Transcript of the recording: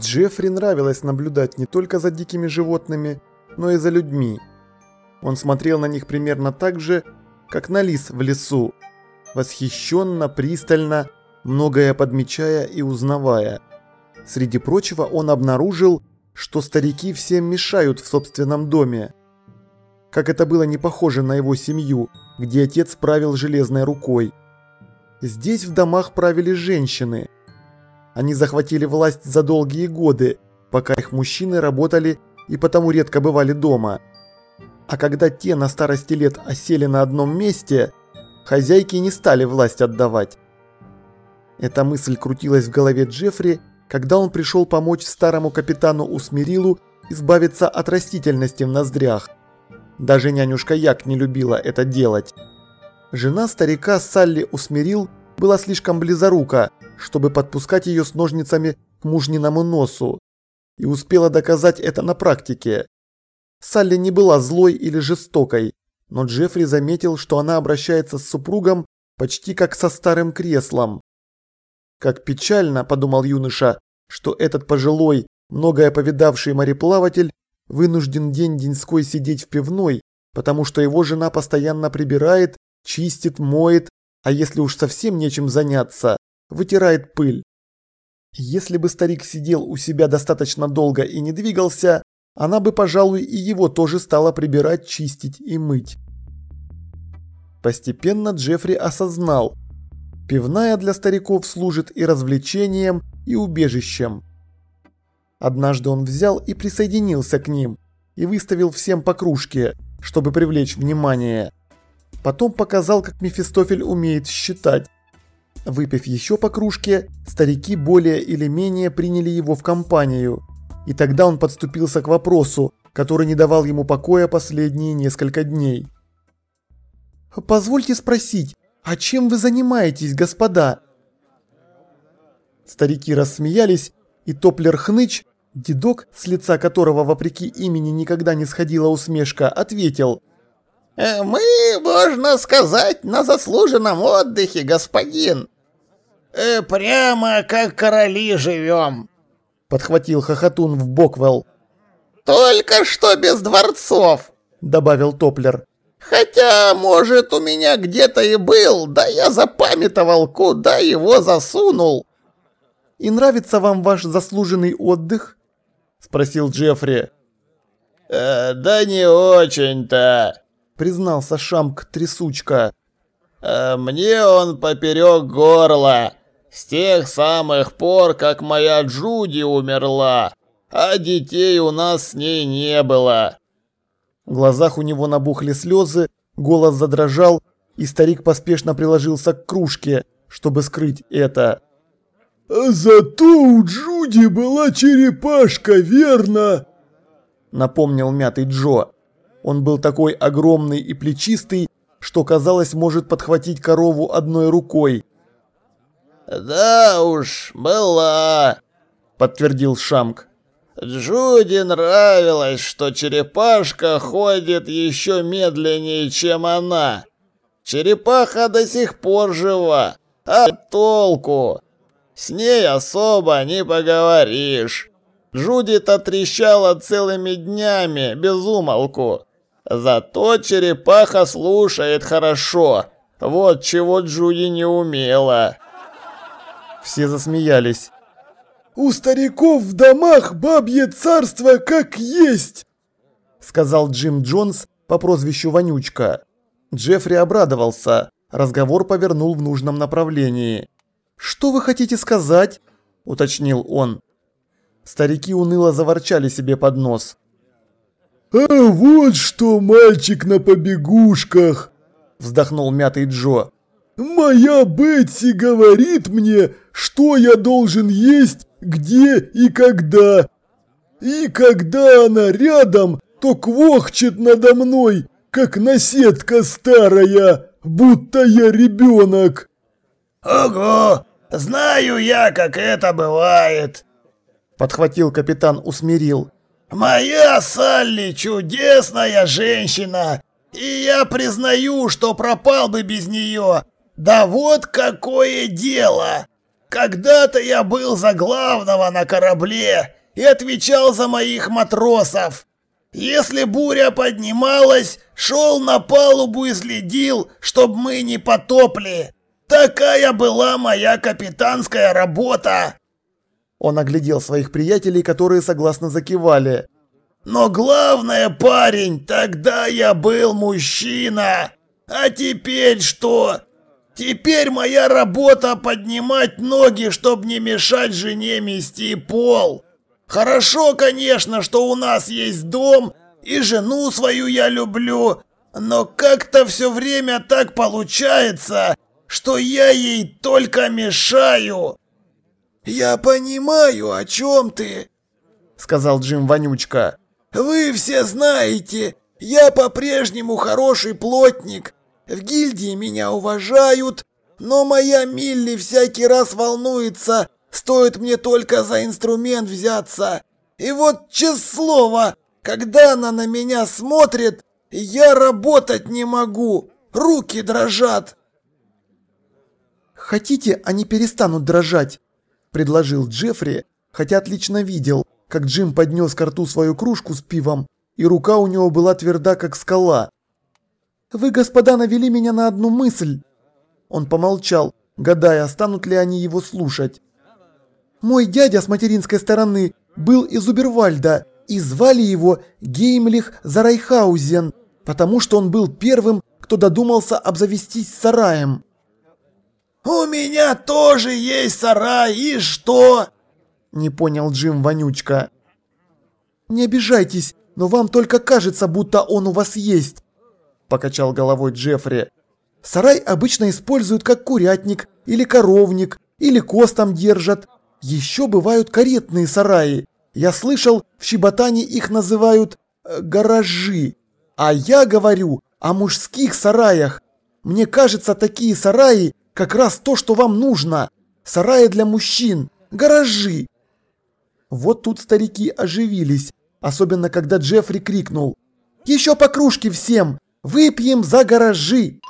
Джеффри нравилось наблюдать не только за дикими животными, но и за людьми. Он смотрел на них примерно так же, как на лис в лесу, восхищенно, пристально, многое подмечая и узнавая. Среди прочего он обнаружил, что старики всем мешают в собственном доме. Как это было не похоже на его семью, где отец правил железной рукой. Здесь в домах правили женщины. Они захватили власть за долгие годы, пока их мужчины работали и потому редко бывали дома. А когда те на старости лет осели на одном месте, хозяйки не стали власть отдавать. Эта мысль крутилась в голове Джеффри, когда он пришел помочь старому капитану Усмирилу избавиться от растительности в ноздрях. Даже нянюшка Як не любила это делать. Жена старика Салли Усмирил была слишком близорука, чтобы подпускать ее с ножницами к мужниному носу, и успела доказать это на практике. Салли не была злой или жестокой, но Джеффри заметил, что она обращается с супругом почти как со старым креслом. Как печально, подумал юноша, что этот пожилой, многое повидавший мореплаватель вынужден день-деньской сидеть в пивной, потому что его жена постоянно прибирает, чистит, моет, а если уж совсем нечем заняться, вытирает пыль. Если бы старик сидел у себя достаточно долго и не двигался, она бы, пожалуй, и его тоже стала прибирать, чистить и мыть. Постепенно Джеффри осознал, пивная для стариков служит и развлечением, и убежищем. Однажды он взял и присоединился к ним, и выставил всем по кружке, чтобы привлечь внимание. Потом показал, как Мефистофель умеет считать. Выпив еще по кружке, старики более или менее приняли его в компанию – и тогда он подступился к вопросу, который не давал ему покоя последние несколько дней. «Позвольте спросить, а чем вы занимаетесь, господа?» Старики рассмеялись, и Топлер Хныч, дедок, с лица которого вопреки имени никогда не сходила усмешка, ответил. «Э, «Мы, можно сказать, на заслуженном отдыхе, господин. Э, прямо как короли живем подхватил хохотун в Боквелл. «Только что без дворцов», — добавил Топлер. «Хотя, может, у меня где-то и был, да я запамятовал, куда его засунул». «И нравится вам ваш заслуженный отдых?» — спросил Джеффри. «Э, «Да не очень-то», — признался Шамк-трясучка. «Э, «Мне он поперек горла». С тех самых пор, как моя Джуди умерла, а детей у нас с ней не было. В глазах у него набухли слезы, голос задрожал, и старик поспешно приложился к кружке, чтобы скрыть это. «А зато у Джуди была черепашка, верно?» Напомнил мятый Джо. Он был такой огромный и плечистый, что казалось может подхватить корову одной рукой. «Да уж, была», — подтвердил Шамк. «Джуди нравилось, что черепашка ходит еще медленнее, чем она. Черепаха до сих пор жива, а толку? С ней особо не поговоришь. Джуди-то трещала целыми днями, без умолку. Зато черепаха слушает хорошо. Вот чего Джуди не умела». Все засмеялись. «У стариков в домах бабье царство как есть!» Сказал Джим Джонс по прозвищу Вонючка. Джеффри обрадовался. Разговор повернул в нужном направлении. «Что вы хотите сказать?» – уточнил он. Старики уныло заворчали себе под нос. «А вот что, мальчик на побегушках!» – вздохнул мятый Джо. «Моя Бетси говорит мне, что я должен есть, где и когда. И когда она рядом, то квохчет надо мной, как наседка старая, будто я ребенок». «Ого! Знаю я, как это бывает!» Подхватил капитан Усмирил. «Моя Салли чудесная женщина, и я признаю, что пропал бы без нее, да вот какое дело! Когда-то я был за главного на корабле и отвечал за моих матросов. Если буря поднималась, шел на палубу и следил, чтоб мы не потопли. Такая была моя капитанская работа. Он оглядел своих приятелей, которые согласно закивали. Но главное, парень, тогда я был мужчина. А теперь что? Теперь моя работа поднимать ноги, чтобы не мешать жене мести пол. Хорошо, конечно, что у нас есть дом, и жену свою я люблю, но как-то все время так получается, что я ей только мешаю. «Я понимаю, о чем ты», — сказал Джим Вонючка. «Вы все знаете, я по-прежнему хороший плотник, в гильдии меня уважают, но моя Милли всякий раз волнуется, стоит мне только за инструмент взяться. И вот, честное слово, когда она на меня смотрит, я работать не могу, руки дрожат». «Хотите, они перестанут дрожать?» – предложил Джеффри, хотя отлично видел, как Джим поднес к рту свою кружку с пивом, и рука у него была тверда, как скала. «Вы, господа, навели меня на одну мысль!» Он помолчал, гадая, станут ли они его слушать. «Мой дядя с материнской стороны был из Убервальда, и звали его Геймлих Зарайхаузен, потому что он был первым, кто додумался обзавестись сараем. «У меня тоже есть сарай, и что?» Не понял Джим Вонючка. «Не обижайтесь, но вам только кажется, будто он у вас есть», покачал головой Джеффри. «Сарай обычно используют как курятник или коровник, или коз там держат. Еще бывают каретные сараи. Я слышал, в Щеботане их называют э, гаражи. А я говорю о мужских сараях. Мне кажется, такие сараи как раз то, что вам нужно. Сараи для мужчин, гаражи. Вот тут старики оживились, особенно когда Джеффри крикнул. «Еще по кружке всем! Выпьем за гаражи!»